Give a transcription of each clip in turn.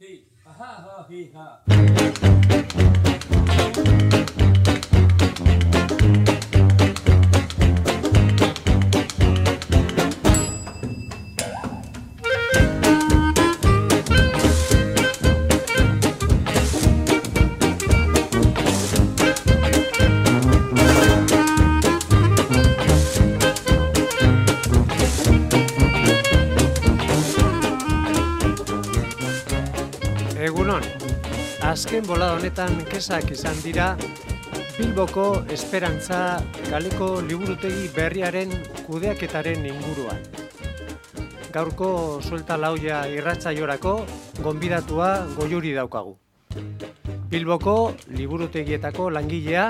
هي. آه، ها ها هي ها. Azken bola honetan kesak izan dira Bilboko Esperantza kaleko liburutegi berriaren kudeaketaren inguruan. Gaurko suelta lauia irratzaiorako gonbidatua goiuri daukagu. Bilboko liburutegietako langilea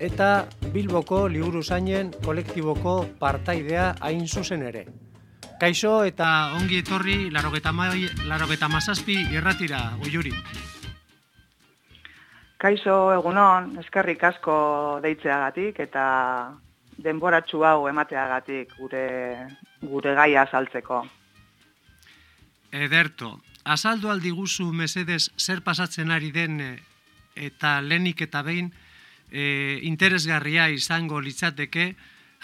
eta Bilboko liburu zainen kolektiboko partaidea hain zuzen ere. Kaixo eta ongi etorri larogeta, mai, larogeta mazazpi irratira, goiuri. Kaixo egunon, eskerrik asko deitzeagatik eta denboratsu hau emateagatik gure gure gaia azaltzeko. Ederto, azaldu aldi guzu mesedez zer pasatzen ari den eh, eta lenik eta behin e, interesgarria izango litzateke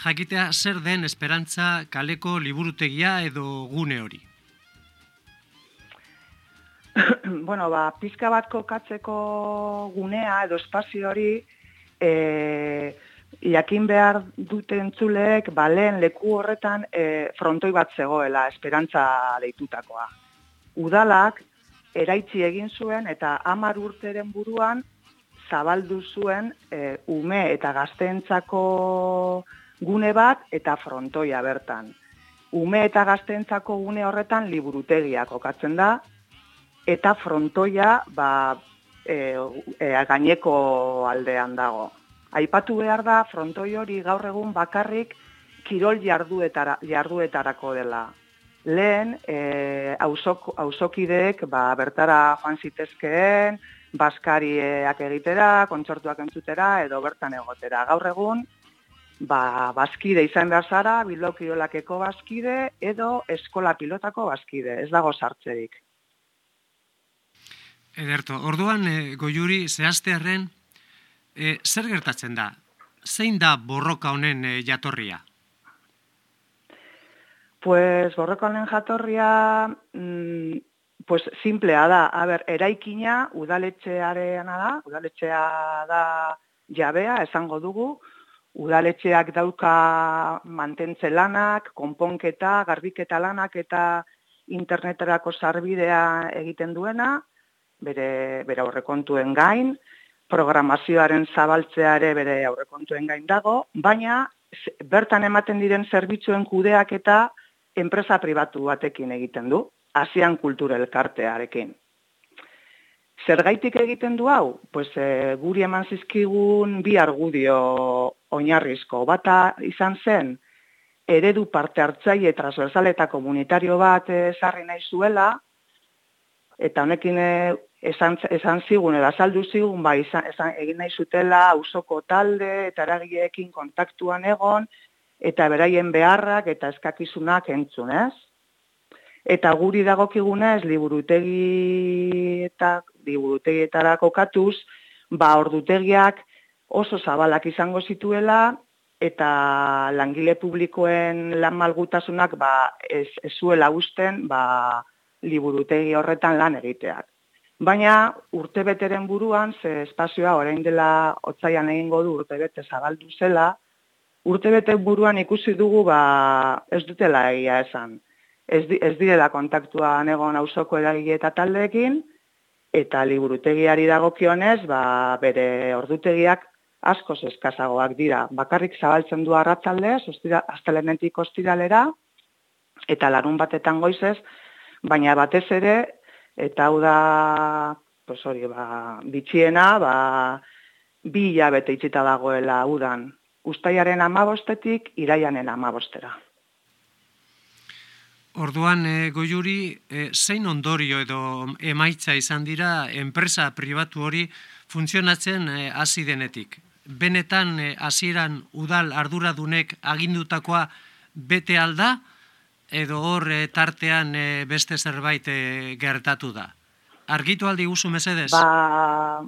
jakitea zer den esperantza kaleko liburutegia edo gune hori. bueno, ba, pizka bat kokatzeko gunea edo espazio hori e, jakin behar duten tzuleek, ba, lehen leku horretan e, frontoi bat zegoela, esperantza deitutakoa. Udalak eraitzi egin zuen eta hamar urteren buruan zabaldu zuen e, ume eta gazteentzako gune bat eta frontoia bertan. Ume eta gazteentzako gune horretan liburutegia kokatzen da, eta frontoia ba, e, e, gaineko aldean dago. Aipatu behar da frontoi hori gaur egun bakarrik kirol jarduetara, jarduetarako dela. Lehen, e, ausok, ausokideek ba, bertara joan zitezkeen, baskariak egitera, kontsortuak entzutera, edo bertan egotera. Gaur egun, ba, bazkide izan behar zara, Bilbao Kirolakeko bazkide, edo eskola pilotako bazkide. Ez dago sartzerik. Ederto, orduan e, goiuri zehaztearen e, zer gertatzen da? Zein da borroka honen e, jatorria? Pues borroka honen jatorria mm, pues simplea da. A ber, eraikina udaletxeareana da, udaletxea da jabea, esango dugu, udaletxeak dauka mantentze lanak, konponketa, garbiketa lanak eta interneterako sarbidea egiten duena, bere, bere aurrekontuen gain, programazioaren zabaltzea ere bere aurrekontuen gain dago, baina bertan ematen diren zerbitzuen kudeak eta enpresa pribatu batekin egiten du, Asian Kultura Elkartearekin. Zergaitik egiten du hau? Pues, e, guri eman zizkigun bi argudio oinarrizko. Bata izan zen, eredu parte hartzaile transversal eta komunitario bat ezarri nahi zuela, eta honekin esan, esan zigun, edo azaldu zigun, ba, izan, esan, egin nahi zutela ausoko talde eta eragileekin kontaktuan egon, eta beraien beharrak eta eskakizunak entzun, ez? Eta guri dagokigunez, liburutegi eta liburutegietara kokatuz, ba, ordutegiak oso zabalak izango zituela, eta langile publikoen lan malgutasunak ba, ez, ez zuela usten ba, liburutegi horretan lan egiteak. Baina urtebeteren buruan, ze espazioa orain dela otzaian egingo du urtebete zabaldu zela, urtebete buruan ikusi dugu ba, ez dutela egia esan. Ez, di, ez direla kontaktuan egon auzoko eragile eta taldeekin, eta liburutegiari dagokionez, ba, bere ordutegiak askoz eskazagoak dira. Bakarrik zabaltzen du arratzaldez, astelenetik ostiralera, eta larun batetan goizez, baina batez ere, eta hau da, pues hori, ba, bitxiena, ba, bi hilabete itxita dagoela udan. Ustaiaren amabostetik, iraianen amabostera. Orduan, e, goiuri, e, zein ondorio edo emaitza izan dira enpresa pribatu hori funtzionatzen hasi denetik? Benetan hasieran udal arduradunek agindutakoa bete alda edo hor tartean beste zerbait gertatu da? Argitu aldi guzu mesedez? Ba,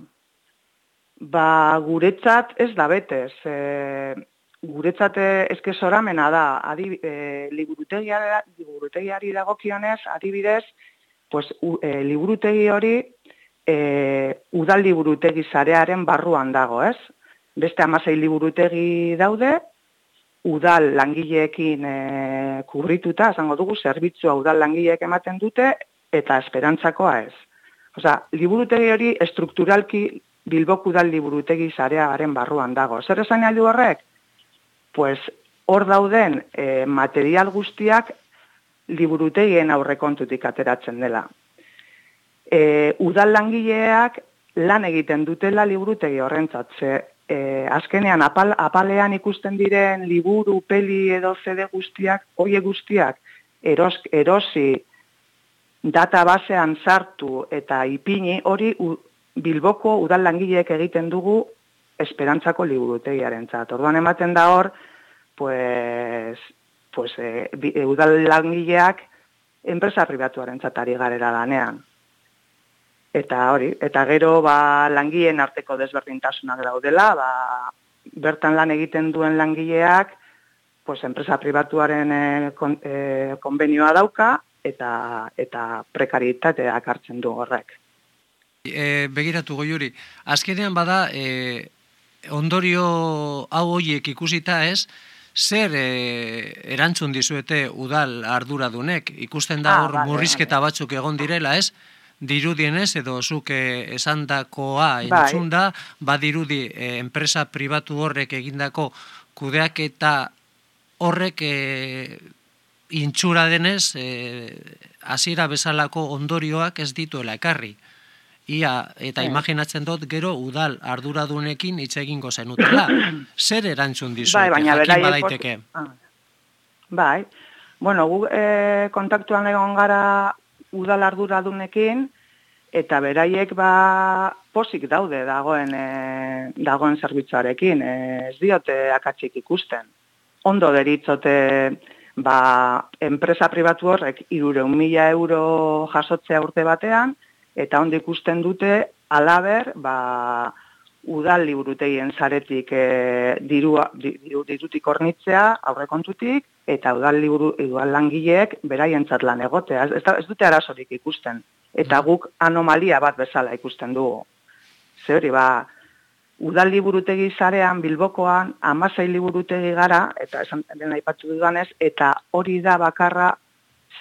ba guretzat ez da betez. E, guretzat eske soramena da, adi, e, liburutegiari, liburutegiari dagokionez, adibidez, pues, u, e, liburutegi hori e, udal liburutegi zarearen barruan dago, ez? Beste amasei liburutegi daude, udal langileekin e, kubrituta, esango dugu, zerbitzua udal langileek ematen dute, eta esperantzakoa ez. Osa, liburutegi hori estrukturalki Bilbok udal liburutegi zarearen barruan dago. Zer esan aldu horrek? Pues, hor dauden e, material guztiak liburutegien aurrekontutik ateratzen dela. E, udal langileak lan egiten dutela liburutegi horrentzat, ze e, azkenean apal, apalean ikusten diren liburu, peli edo zede guztiak, oie guztiak, eros, erosi databasean sartu eta ipini hori u, bilboko udal langileek egiten dugu esperantzako liburutegiaren zat. Orduan ematen da hor, pues, pues, e, udal langileak enpresa pribatuaren zatari garera danean. Eta hori, eta gero ba, langien arteko desberdintasunak daudela, ba, bertan lan egiten duen langileak, pues, enpresa pribatuaren e, kon, e, konbenioa dauka, eta, eta prekaritateak hartzen du horrek. E, begiratu goiuri, azkenean bada, e, ondorio hau hoiek ikusita ez, zer e, erantzun dizuete udal arduradunek, ikusten da ah, hor murrizketa batzuk egon direla ez, dirudienez edo zuk eh, esandakoa bai. entzun da, badirudi e, enpresa pribatu horrek egindako kudeak eta horrek e, intxura denez e, hasiera bezalako ondorioak ez dituela ekarri. Ia, eta imaginatzen dut gero udal arduradunekin hitz egingo zenutela. Zer erantzun dizu? Bai, baina jakin badaiteke. Ah. Bai, bueno, gu e, kontaktuan egon gara udal arduradunekin eta beraiek ba posik daude dagoen e, dagoen zerbitzuarekin, e, ez diote akatsik ikusten. Ondo deritzote ba, enpresa pribatu horrek 300.000 euro jasotzea urte batean eta ondo ikusten dute alaber ba, udal liburutegien zaretik e, dirua, dirutik ornitzea aurrekontutik eta udal liburu udal langileek beraientzat lan egotea. Ez, ez dute arazorik ikusten. Eta mm. guk anomalia bat bezala ikusten dugu. Ze hori ba udal liburutegi zarean bilbokoan 16 liburutegi gara eta esan den aipatu dudanez eta hori da bakarra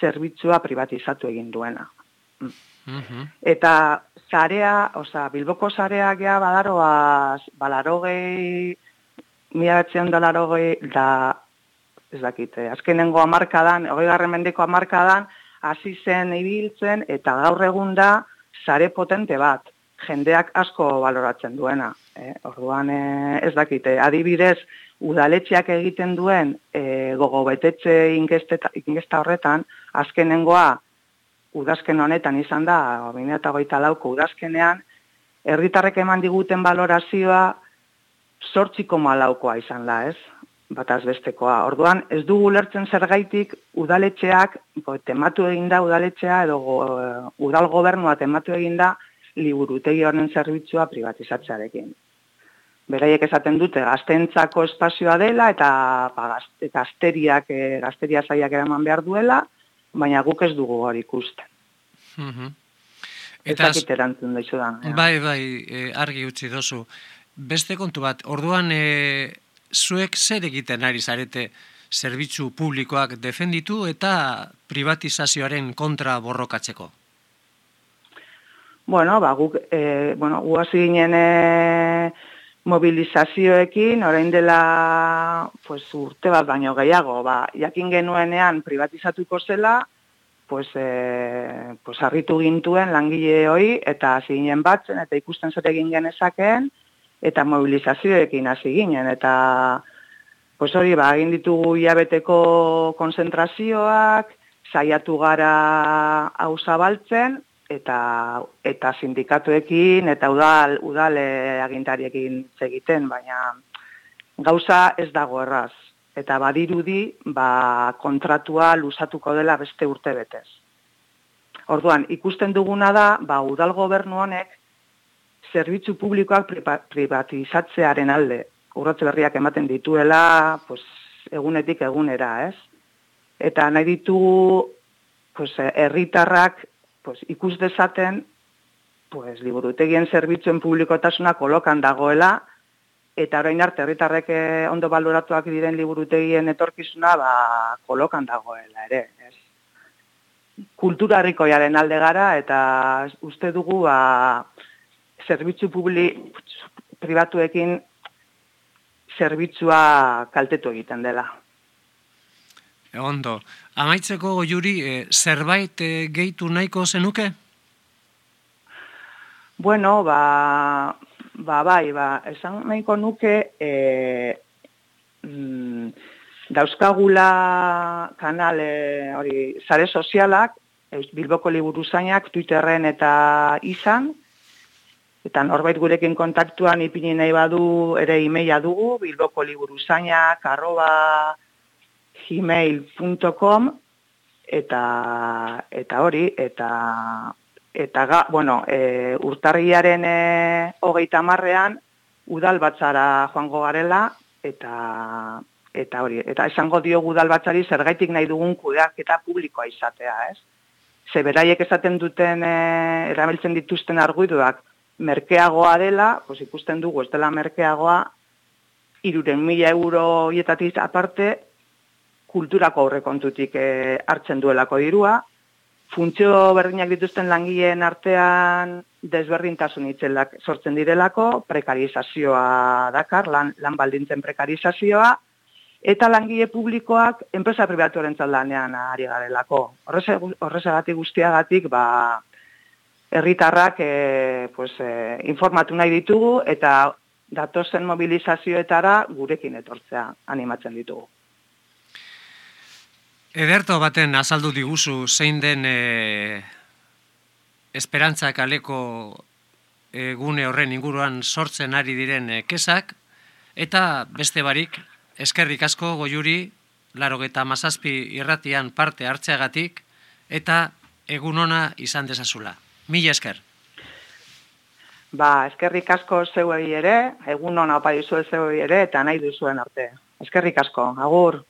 zerbitzua privatizatu egin duena Eta zarea, oza, Bilboko zarea gea badaroaz, balarogei, mila betzion da larogei, da, ez dakite, azkenengo amarkadan, hogei garren mendeko amarkadan, hasi zen ibiltzen, eta gaur egun da, zare potente bat, jendeak asko baloratzen duena. Eh? Orduan, eh, ez dakite, adibidez, udaletxeak egiten duen eh, gogo betetxe inkesta horretan, azkenengoa, udazken honetan izan da, 2008 lauko udazkenean, herritarrek eman diguten balorazioa sortziko malaukoa izan da, ez? Bataz bestekoa. Orduan, ez dugu lertzen zergaitik udaletxeak, tematu eginda udaletxea edo udal gobernua tematu eginda liburutegi honen zerbitzua privatizatzearekin. Beraiek esaten dute gaztentzako espazioa dela eta ba, gazteriak, eh, gazteria zaiak eraman behar duela, baina guk ez dugu hori ikusten. Mm -hmm. Eta erantzun da Bai, bai, e, argi utzi dozu. Beste kontu bat, orduan e, zuek zer egiten ari zarete zerbitzu publikoak defenditu eta privatizazioaren kontra borrokatzeko? Bueno, ba, guk, e, bueno, guazi ginen e, mobilizazioekin, orain dela pues, urte bat baino gehiago, ba, jakin genuenean privatizatuko zela, pues, e, pues harritu gintuen langile hoi, eta hasi ginen batzen, eta ikusten zer egin genezakeen, eta mobilizazioekin hasi ginen, eta pues hori, ba, egin ditugu iabeteko konzentrazioak, saiatu gara hau zabaltzen, eta eta sindikatuekin eta udal udal agintariekin egiten baina gauza ez dago erraz eta badirudi ba kontratua luzatuko dela beste urte betez Orduan, ikusten duguna da, ba, udal gobernu honek zerbitzu publikoak privatizatzearen alde. Urratze berriak ematen dituela, pues, egunetik egunera, ez? Eta nahi ditugu, pues, herritarrak pues, ikus dezaten, pues, liburutegien zerbitzuen publikotasuna kolokan dagoela, eta orain arte herritarrek eh, ondo baloratuak diren liburutegien etorkizuna ba, kolokan dagoela ere. Ez? Kultura harrikoiaren alde gara, eta uste dugu ba, zerbitzu publi pribatuekin zerbitzua kaltetu egiten dela. Ondo, amaitzeko juri, e, zerbait e, gehitu nahiko zenuke? Bueno, ba, ba bai, ba, esan nahiko nuke e, mm, dauzkagula kanale hori sare sozialak, Bilboko liburu zainak, Twitterren eta izan, Eta norbait gurekin kontaktuan ipini nahi badu ere emaila dugu, bilboko liburu zainak, arroba gmail.com eta, eta hori, eta, eta ga, bueno, e, urtarriaren e, hogeita marrean, udal batzara joango garela, eta, eta hori, eta esango dio udal batzari zergaitik nahi dugun kudeak eta publikoa izatea, ez? Ze beraiek esaten duten, e, erabiltzen dituzten arguiduak, merkeagoa dela, pues ikusten dugu ez dela merkeagoa, iruren mila euro hietatik aparte, kulturako aurrekontutik e, hartzen duelako dirua, funtzio berdinak dituzten langileen artean desberdintasun itzelak sortzen direlako, prekarizazioa dakar, lan, lan baldintzen prekarizazioa, eta langile publikoak enpresa pribatuaren lanean ari garelako. Horrezagatik guztiagatik, ba, herritarrak e, pues, e, informatu nahi ditugu eta datozen mobilizazioetara gurekin etortzea animatzen ditugu. Ederto baten azaldu diguzu zein den e, esperantza kaleko gune horren inguruan sortzen ari diren e, kesak, eta beste barik, eskerrik asko goiuri, laro eta mazazpi irratian parte hartzeagatik, eta egun ona izan dezazula. Mila esker. Ba, eskerrik asko zeuei ere, egun hona opa dizu zeuei ere, eta nahi duzuen arte. Eskerrik asko, agur.